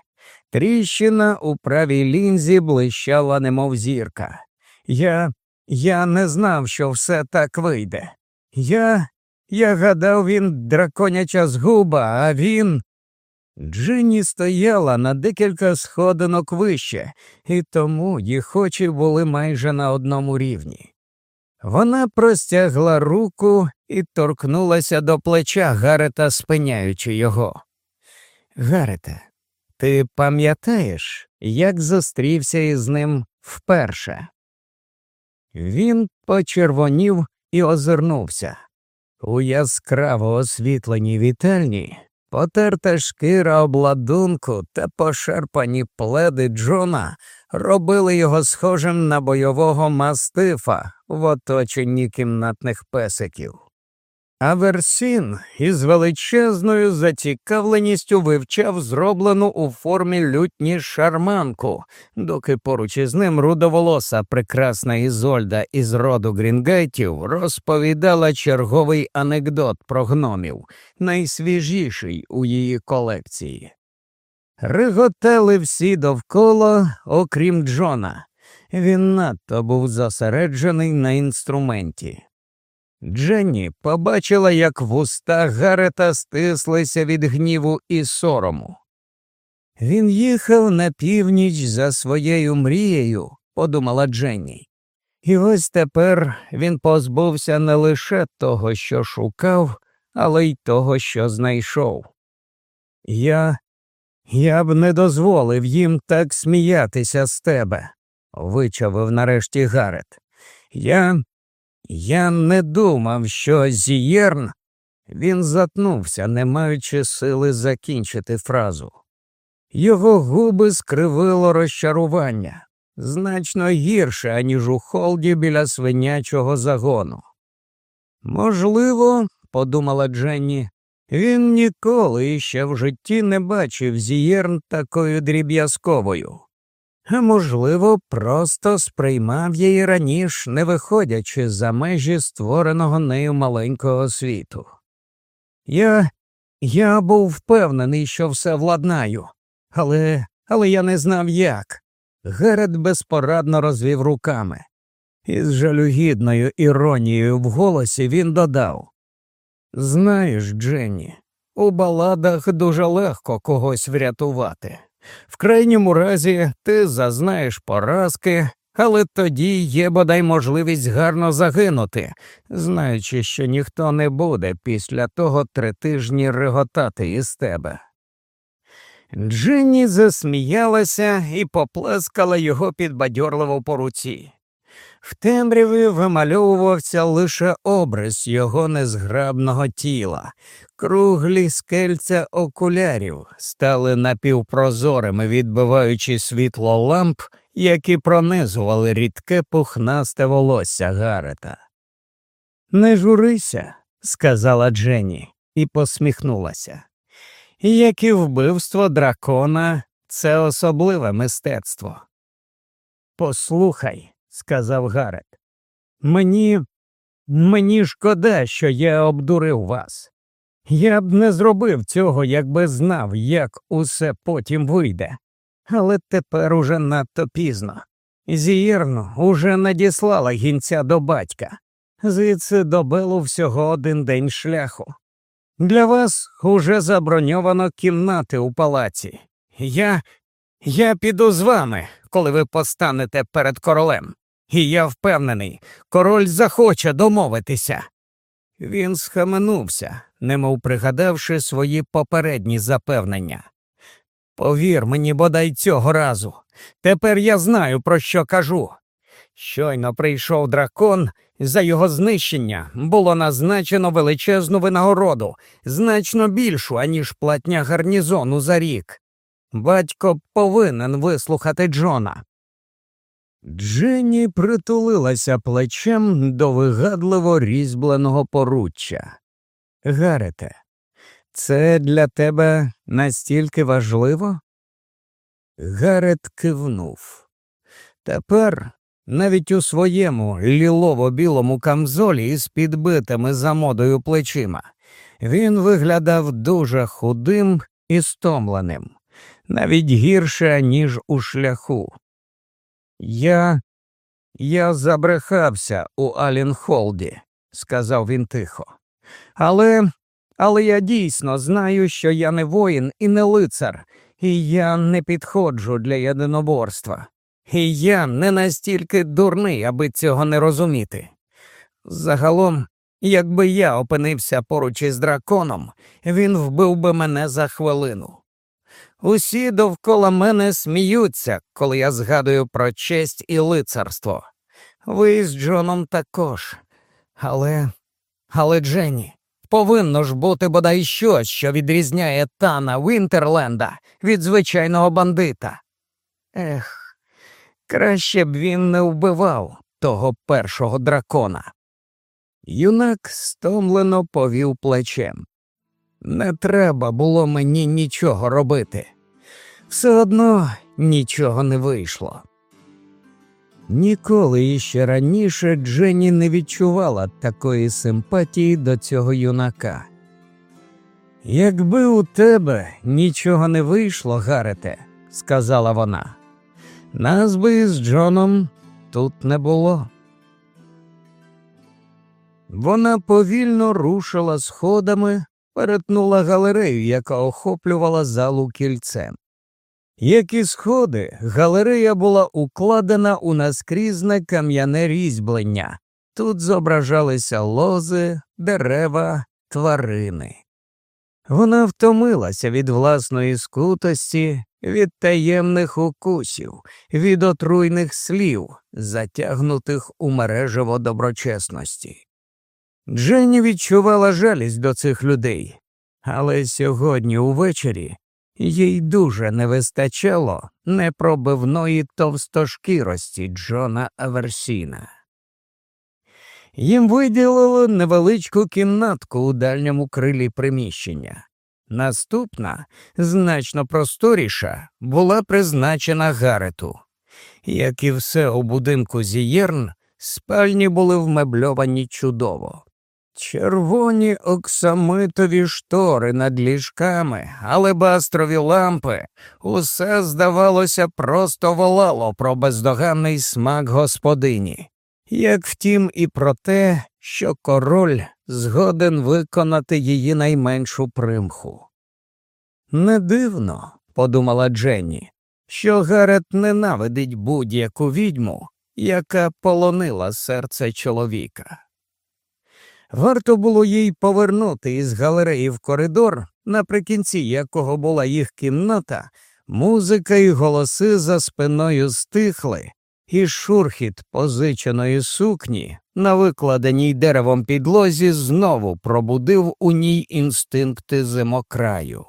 Тріщина у правій лінзі блищала, немов зірка. Я я не знав, що все так вийде. Я я гадав, він драконяча згуба, а він. Джинні стояла на декілька сходинок вище, і тому їх очі були майже на одному рівні. Вона простягла руку і торкнулася до плеча Гарета, спиняючи його. Гарете, ти пам'ятаєш, як зустрівся із ним вперше? Він почервонів і озирнувся. У яскраво освітленій вітальні Потерта шкіра обладунку та пошарпані пледи Джона робили його схожим на бойового мастифа в оточенні кімнатних песиків. А Версін із величезною зацікавленістю вивчав зроблену у формі лютні шарманку, доки поруч із ним рудоволоса прекрасна Ізольда із роду Грінгейтів розповідала черговий анекдот про гномів, найсвіжіший у її колекції. Риготели всі довкола, окрім Джона. Він надто був зосереджений на інструменті. Дженні побачила, як вуста Гарета стислися від гніву і сорому. Він їхав на північ за своєю мрією, подумала Дженні. І ось тепер він позбувся не лише того, що шукав, але й того, що знайшов. Я я б не дозволив їм так сміятися з тебе, вичавив нарешті Гарет. Я я не думав, що Зієрн. Він затнувся, не маючи сили закінчити фразу. Його губи скривило розчарування значно гірше, аніж у холді біля свинячого загону. Можливо, подумала Дженні, він ніколи ще в житті не бачив зієрн такою дріб'язковою, можливо, просто сприймав її раніше, не виходячи за межі створеного нею маленького світу. Я я був впевнений, що все владнаю, але але я не знав як. Герет безпорадно розвів руками. Із жалюгідною іронією в голосі він додав Знаєш, Дженні, у баладах дуже легко когось врятувати. В крайньому разі ти зазнаєш поразки, але тоді є бодай можливість гарно загинути, знаючи, що ніхто не буде після того три тижні реготати із тебе. Джинні засміялася і поплескала його підбадьорливо по руці. В темряві вимальовувався лише образ його незграбного тіла, круглі скельця окулярів стали напівпрозорими, відбиваючи світло ламп, які пронизували рідке пухнасте волосся Гарета. Не журися, сказала Дженні і посміхнулася. Як і вбивство дракона, це особливе мистецтво. Послухай, сказав Гарет, мені мені шкода, що я обдурив вас. Я б не зробив цього, якби знав, як усе потім вийде. Але тепер уже надто пізно. Зірну уже надіслала гінця до батька, звідси до Белу всього один день шляху. Для вас уже заброньовано кімнати у палаці. Я я піду з вами, коли ви постанете перед королем, і я впевнений, король захоче домовитися. Він схаменувся, немов пригадавши свої попередні запевнення. Повір мені, бодай цього разу. Тепер я знаю, про що кажу. Щойно прийшов дракон, за його знищення було назначено величезну винагороду, значно більшу, аніж платня гарнізону за рік. Батько повинен вислухати Джона. Дженні притулилася плечем до вигадливо різьбленого поруччя. Гарете, це для тебе настільки важливо? Гарет кивнув. Тепер навіть у своєму лілово-білому камзолі із підбитими за модою плечима він виглядав дуже худим і стомленим, навіть гірше, ніж у шляху. Я я забрехався у Алінхолді, сказав він тихо. Але але я дійсно знаю, що я не воїн і не лицар, і я не підходжу для єдиноборства. І я не настільки дурний, аби цього не розуміти. Загалом, якби я опинився поруч із драконом, він вбив би мене за хвилину. Усі довкола мене сміються, коли я згадую про честь і лицарство. Ви з Джоном також. Але, але, Дженні, повинно ж бути бодай щось, що відрізняє Тана Вінтерленда від звичайного бандита. Ех. Краще б він не вбивав того першого дракона. Юнак стомлено повів плечем. Не треба було мені нічого робити. Все одно нічого не вийшло. Ніколи іще раніше Дженні не відчувала такої симпатії до цього юнака. Якби у тебе нічого не вийшло, Гарете, сказала вона, нас би з Джоном тут не було. Вона повільно рушила сходами, перетнула галерею, яка охоплювала залу кільцем. Як і сходи, галерея була укладена у наскрізне кам'яне різьблення. Тут зображалися лози, дерева, тварини. Вона втомилася від власної скутості, від таємних укусів, від отруйних слів, затягнутих у мережево доброчесності. Дженні відчувала жалість до цих людей, але сьогодні увечері їй дуже не вистачало непробивної товстошкірості Джона Аверсіна. Їм виділили невеличку кімнатку у дальньому крилі приміщення. Наступна, значно просторіша, була призначена Гарету. Як і все у будинку Зієрн, спальні були вмебльовані чудово. Червоні оксамитові штори над ліжками, алебастрові лампи, усе, здавалося, просто волало про бездоганний смак господині, як втім, і про те, що король згоден виконати її найменшу примху. Не дивно, подумала Дженні, що Гарет ненавидить будь-яку відьму, яка полонила серце чоловіка. Варто було їй повернути із галереї в коридор, наприкінці якого була їх кімната, музика і голоси за спиною стихли, і шурхіт позиченої сукні на викладеній деревом підлозі знову пробудив у ній інстинкти зимокраю.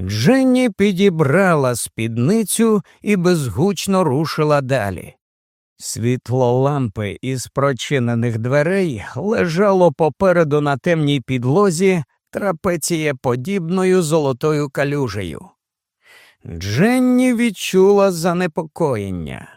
Дженні підібрала спідницю і безгучно рушила далі. Світло лампи із прочинених дверей лежало попереду на темній підлозі трапецієподібною золотою калюжею. Дженні відчула занепокоєння.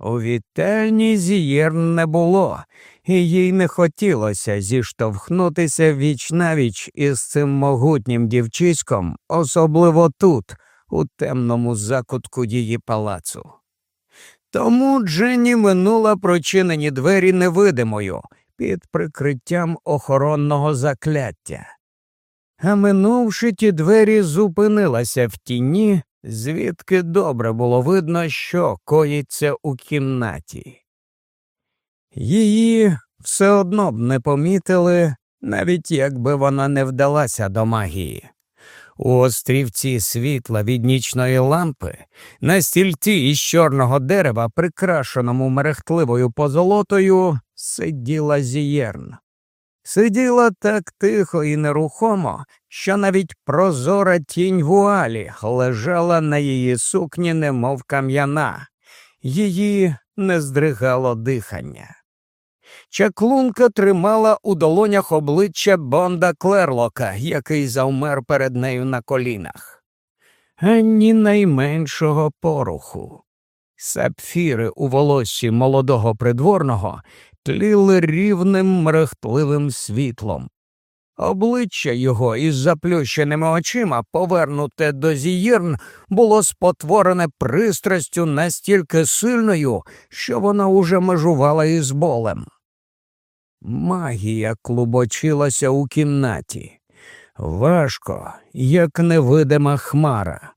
У вітальні зієрн не було, і їй не хотілося зіштовхнутися віч навіч із цим могутнім дівчиськом, особливо тут, у темному закутку її палацу. Тому Дженні минула прочинені двері невидимою під прикриттям охоронного закляття. А минувши ті двері, зупинилася в тіні, звідки добре було видно, що коїться у кімнаті. Її все одно б не помітили, навіть якби вона не вдалася до магії. У острівці світла від нічної лампи, на стільці із чорного дерева, прикрашеному мерехтливою позолотою, сиділа зієрн. Сиділа так тихо і нерухомо, що навіть прозора тінь вуалі лежала на її сукні, немов кам'яна, її не здригало дихання. Чаклунка тримала у долонях обличчя Бонда Клерлока, який завмер перед нею на колінах. Ані найменшого поруху. Сапфіри у волоссі молодого придворного тліли рівним мерехтливим світлом. Обличчя його із заплющеними очима, повернуте до зієрн, було спотворене пристрастю настільки сильною, що вона уже межувала із болем. Магія клубочилася у кімнаті. Важко, як невидима хмара.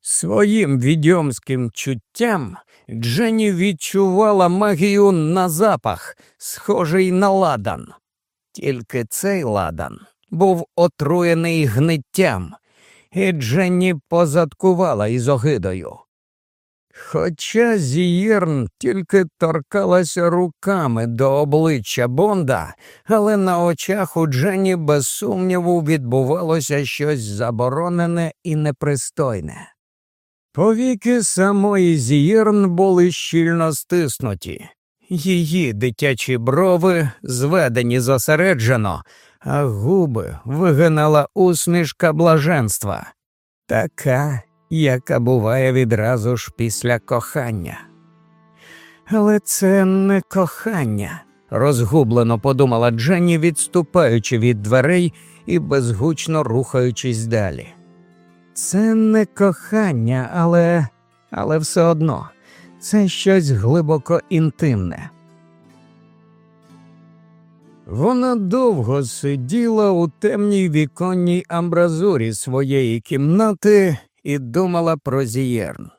Своїм відьомським чуттям Дженні відчувала магію на запах, схожий на ладан. Тільки цей ладан був отруєний гниттям, і Дженні позадкувала із огидою. Хоча Зієрн тільки торкалася руками до обличчя Бонда, але на очах у Дженні без сумніву відбувалося щось заборонене і непристойне. Повіки самої Зієрн були щільно стиснуті, її дитячі брови зведені зосереджено, а губи вигинала усмішка блаженства. Така яка буває відразу ж після кохання. Але це не кохання, розгублено подумала Дженні, відступаючи від дверей і безгучно рухаючись далі. Це не кохання, але але все одно це щось глибоко інтимне. Вона довго сиділа у темній віконній амбразурі своєї кімнати і думала про зієрн.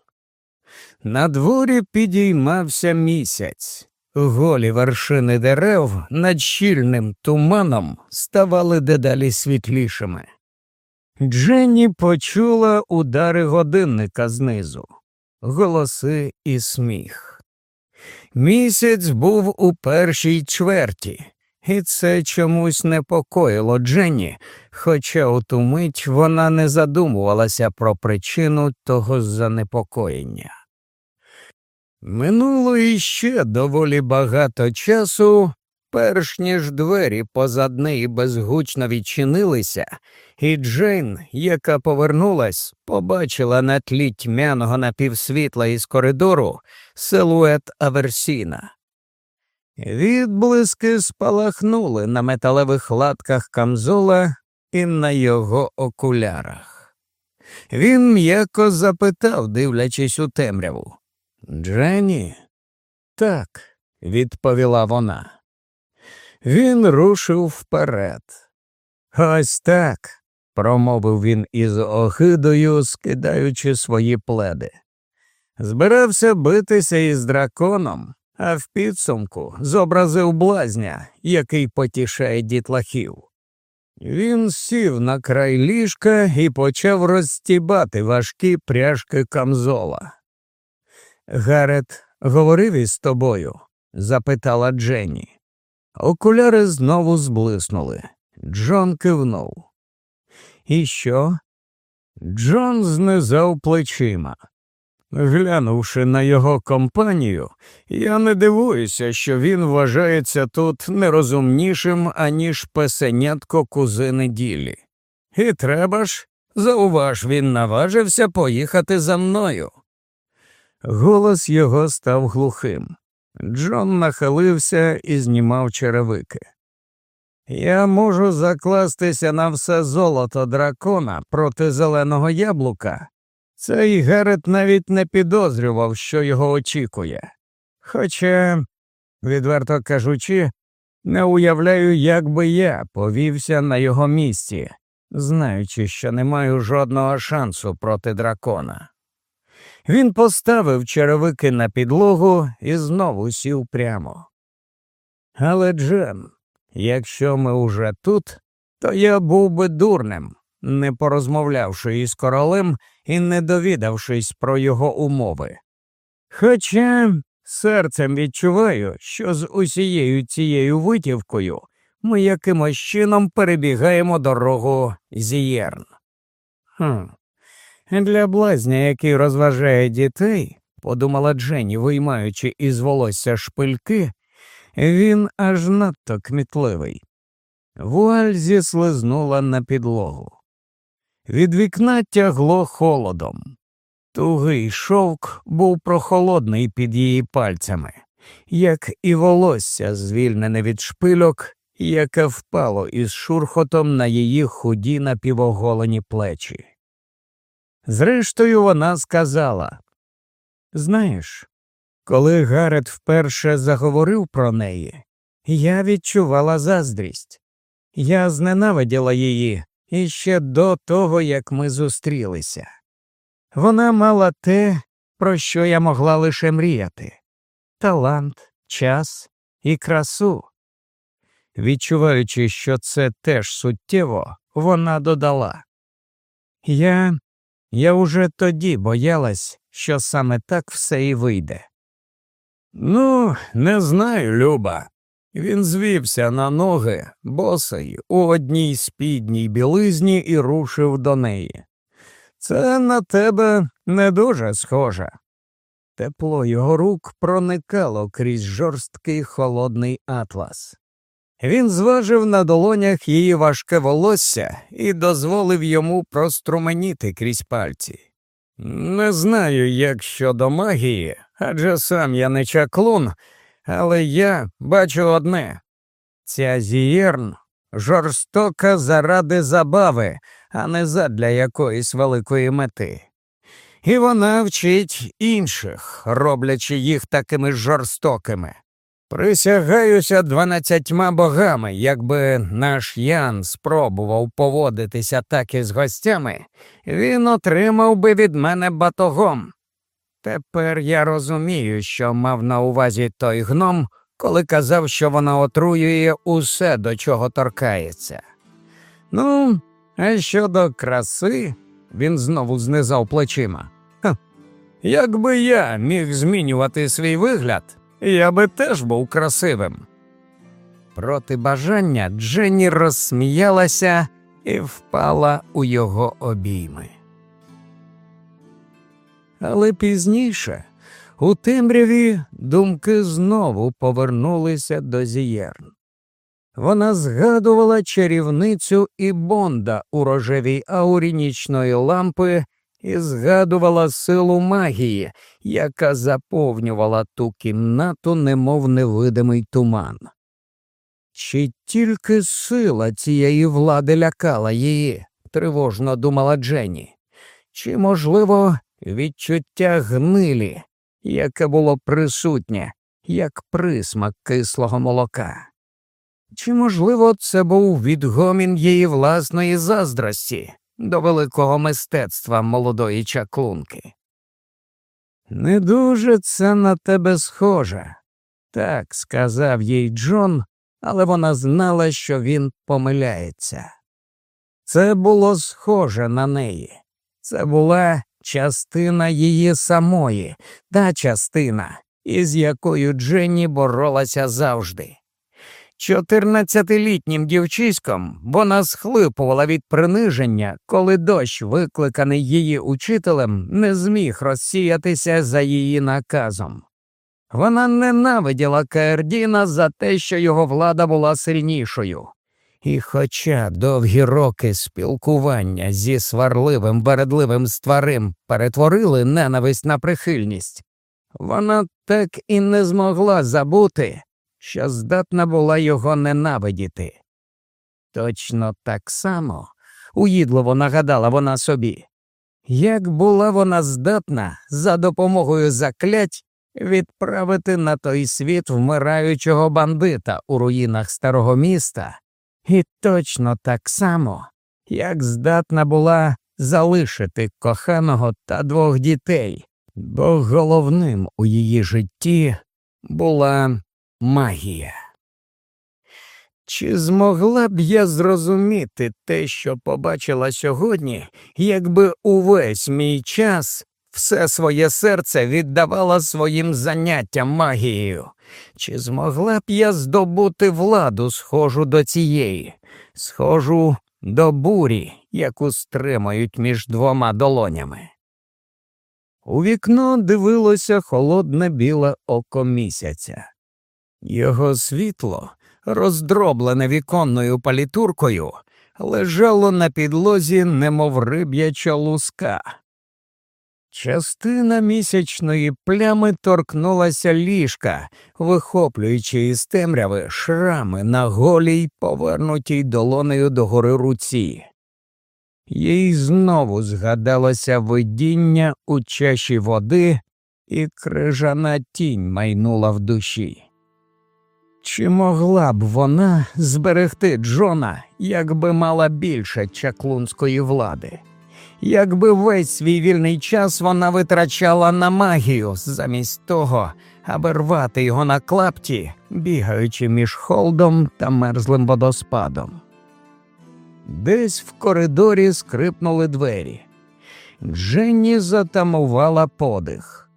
На дворі підіймався місяць. Голі вершини дерев над щільним туманом ставали дедалі світлішими. Дженні почула удари годинника знизу, голоси і сміх. Місяць був у першій чверті, і це чомусь непокоїло Дженні, хоча у ту мить вона не задумувалася про причину того занепокоєння. Минуло іще доволі багато часу, перш ніж двері позад неї безгучно відчинилися, і Джейн, яка повернулась, побачила на тлі тьмяного напівсвітла із коридору силует Аверсіна. Відблиски спалахнули на металевих латках камзола і на його окулярах. Він м'яко запитав, дивлячись у темряву. Дженні? Так, відповіла вона. Він рушив вперед. Ось так, промовив він із огидою, скидаючи свої пледи. Збирався битися із драконом, а в підсумку зобразив блазня, який потішає дітлахів. Він сів на край ліжка і почав розстібати важкі пряжки камзола. Гарет говорив із тобою? запитала Дженні. Окуляри знову зблиснули. Джон кивнув. І що? Джон знизав плечима. Глянувши на його компанію, я не дивуюся, що він вважається тут нерозумнішим, аніж песенятко кузини ділі. І треба ж, зауваж, він наважився поїхати за мною. Голос його став глухим. Джон нахилився і знімав черевики. Я можу закластися на все золото дракона проти зеленого яблука. Цей Герет навіть не підозрював, що його очікує. Хоча, відверто кажучи, не уявляю, як би я повівся на його місці, знаючи, що не маю жодного шансу проти дракона. Він поставив черевики на підлогу і знову сів прямо. Але, Джен, якщо ми уже тут, то я був би дурним, не порозмовлявши із королем і не довідавшись про його умови. Хоча серцем відчуваю, що з усією цією витівкою ми якимось чином перебігаємо дорогу Зієрн. Хм, для блазня, який розважає дітей, подумала Дженні, виймаючи із волосся шпильки, він аж надто кмітливий. Вуаль зіслизнула на підлогу. Від вікна тягло холодом. Тугий шовк був прохолодний під її пальцями, як і волосся, звільнене від шпильок, яке впало із шурхотом на її худі напівоголені плечі. Зрештою, вона сказала Знаєш, коли Гарет вперше заговорив про неї, я відчувала заздрість. Я зненавиділа її іще до того, як ми зустрілися. Вона мала те, про що я могла лише мріяти талант, час і красу. Відчуваючи, що це теж суттєво, вона додала Я я уже тоді боялась, що саме так все і вийде. Ну, не знаю, Люба. Він звівся на ноги, босий, у одній спідній білизні і рушив до неї. Це на тебе не дуже схоже. Тепло його рук проникало крізь жорсткий холодний атлас. Він зважив на долонях її важке волосся і дозволив йому проструменіти крізь пальці. Не знаю, як щодо магії, адже сам я не чаклун, але я бачу одне ця зієрн жорстока заради забави, а не задля якоїсь великої мети. І вона вчить інших, роблячи їх такими жорстокими. Присягаюся дванадцятьма богами, якби наш Ян спробував поводитися так із гостями, він отримав би від мене батогом. Тепер я розумію, що мав на увазі той гном, коли казав, що вона отруює усе, до чого торкається. Ну, а щодо краси, він знову знизав плечима. Ха, Якби я міг змінювати свій вигляд, я би теж був красивим. Проти бажання Дженні розсміялася і впала у його обійми. Але пізніше у темряві думки знову повернулися до зієрн. Вона згадувала чарівницю і Бонда у рожевій аурі нічної лампи і згадувала силу магії, яка заповнювала ту кімнату, немов невидимий туман. Чи тільки сила цієї влади лякала її, тривожно думала Дженні, чи, можливо, відчуття гнилі, яке було присутнє, як присмак кислого молока? Чи, можливо, це був відгомін її власної заздрості до великого мистецтва молодої чаклунки? Не дуже це на тебе схоже, так сказав їй Джон, але вона знала, що він помиляється. Це було схоже на неї, це була частина її самої, та частина, із якою Дженні боролася завжди. Чотирнадцятилітнім дівчиськом вона схлипувала від приниження, коли дощ, викликаний її учителем, не зміг розсіятися за її наказом. Вона ненавиділа Каердіна за те, що його влада була сильнішою. І, хоча довгі роки спілкування зі сварливим вередливим стварим перетворили ненависть на прихильність, вона так і не змогла забути, що здатна була його ненавидіти. Точно так само, уїдливо нагадала вона собі, як була вона здатна за допомогою заклять відправити на той світ вмираючого бандита у руїнах старого міста, і точно так само, як здатна була залишити коханого та двох дітей, бо головним у її житті була магія. Чи змогла б я зрозуміти те, що побачила сьогодні, якби увесь мій час все своє серце віддавала своїм заняттям магією? Чи змогла б я здобути владу, схожу до цієї, схожу до бурі, яку стримають між двома долонями? У вікно дивилося холодне біле око місяця. Його світло, роздроблене віконною палітуркою, лежало на підлозі, немов риб'яча луска. Частина місячної плями торкнулася ліжка, вихоплюючи із темряви шрами на голій, повернутій долонею догори руці. Їй знову згадалося видіння у чаші води, і крижана тінь майнула в душі. Чи могла б вона зберегти Джона, якби мала більше чаклунської влади? Якби весь свій вільний час вона витрачала на магію замість того, аби рвати його на клапті, бігаючи між холдом та мерзлим водоспадом. Десь в коридорі скрипнули двері. Дженні затамувала подих.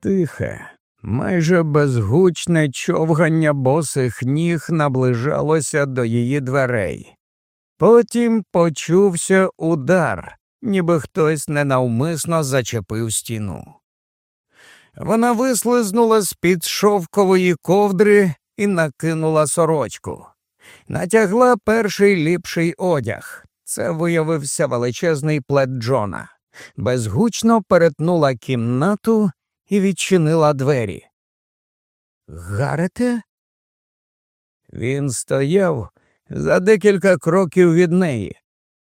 Тихе, майже безгучне човгання босих ніг наближалося до її дверей. Потім почувся удар, ніби хтось ненавмисно зачепив стіну. Вона вислизнула з під шовкової ковдри і накинула сорочку. Натягла перший ліпший одяг. Це виявився величезний плед Джона. Безгучно перетнула кімнату і відчинила двері. Гарете? Він стояв за декілька кроків від неї,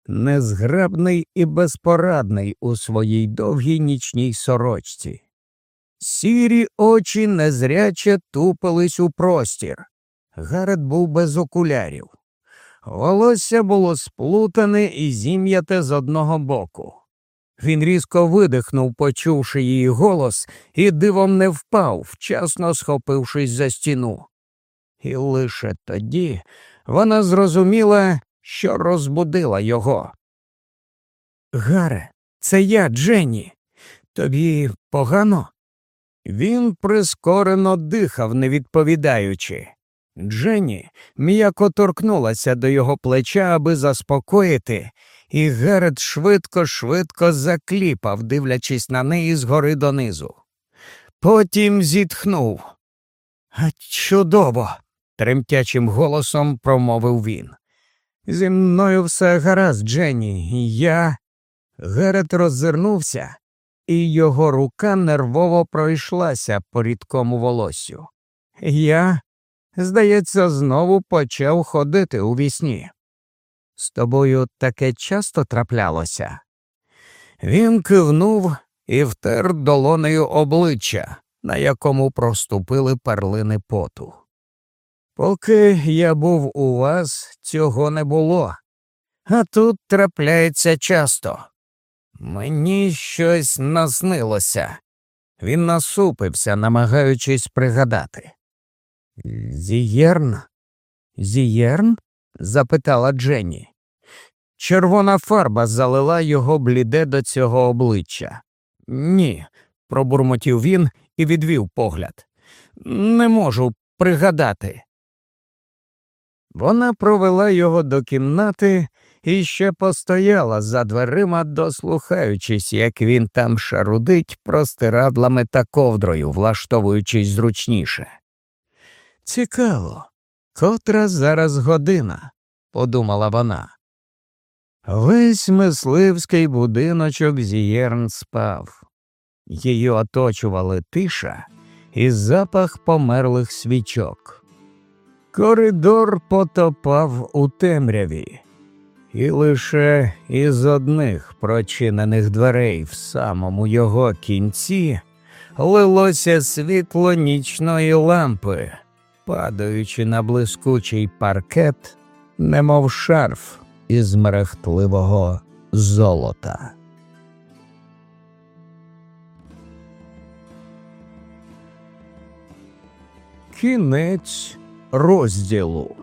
незграбний і безпорадний у своїй довгій нічній сорочці. Сірі очі незряче тупились у простір. Гарет був без окулярів. Волосся було сплутане і зім'яте з одного боку. Він різко видихнув, почувши її голос, і дивом не впав, вчасно схопившись за стіну. І лише тоді вона зрозуміла, що розбудила його. Гаре, це я, Дженні. Тобі погано? Він прискорено дихав, не відповідаючи. Дженні м'яко торкнулася до його плеча, аби заспокоїти, і Герет швидко, швидко закліпав, дивлячись на неї згори донизу. Потім зітхнув. Чудово, тремтячим голосом промовив він. Зі мною все гаразд, Дженні, я. Герет роззирнувся, і його рука нервово пройшлася по рідкому волоссю. Я, здається, знову почав ходити у вісні. З тобою таке часто траплялося. Він кивнув і втер долонею обличчя, на якому проступили перлини поту. Поки я був у вас, цього не було, а тут трапляється часто. Мені щось наснилося. Він насупився, намагаючись пригадати. Зієрн? Зієрн? запитала Дженні. Червона фарба залила його бліде до цього обличчя. Ні, пробурмотів він і відвів погляд. Не можу пригадати. Вона провела його до кімнати і ще постояла за дверима, дослухаючись, як він там шарудить простирадлами та ковдрою, влаштовуючись зручніше. Цікаво, котра зараз година, подумала вона. Весь мисливський будиночок Зієрн спав. Її оточували тиша і запах померлих свічок. Коридор потопав у темряві, і лише із одних прочинених дверей в самому його кінці лилося світло нічної лампи, падаючи на блискучий паркет, немов шарф із мерехтливого золота. Кінець розділу.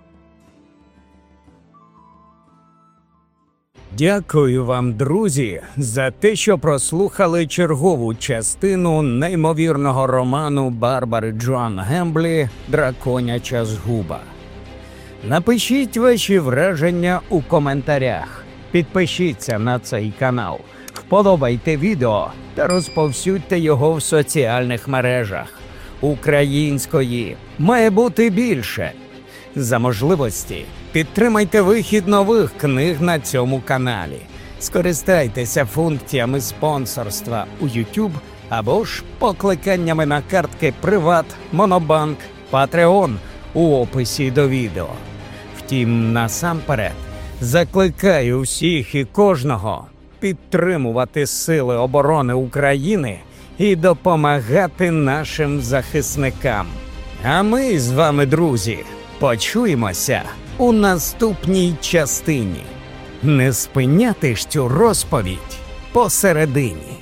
Дякую вам, друзі, за те, що прослухали чергову частину неймовірного роману Барбари Джоан Гемблі Драконяча згуба. Напишіть ваші враження у коментарях, підпишіться на цей канал, вподобайте відео та розповсюдьте його в соціальних мережах. Української має бути більше. За можливості підтримайте вихід нових книг на цьому каналі. Скористайтеся функціями спонсорства у YouTube або ж покликаннями на картки Приват, Монобанк, Patreon у описі до відео. Втім, насамперед закликаю всіх і кожного підтримувати Сили оборони України і допомагати нашим захисникам. А ми з вами, друзі, почуємося у наступній частині. Не спиняти ж цю розповідь посередині.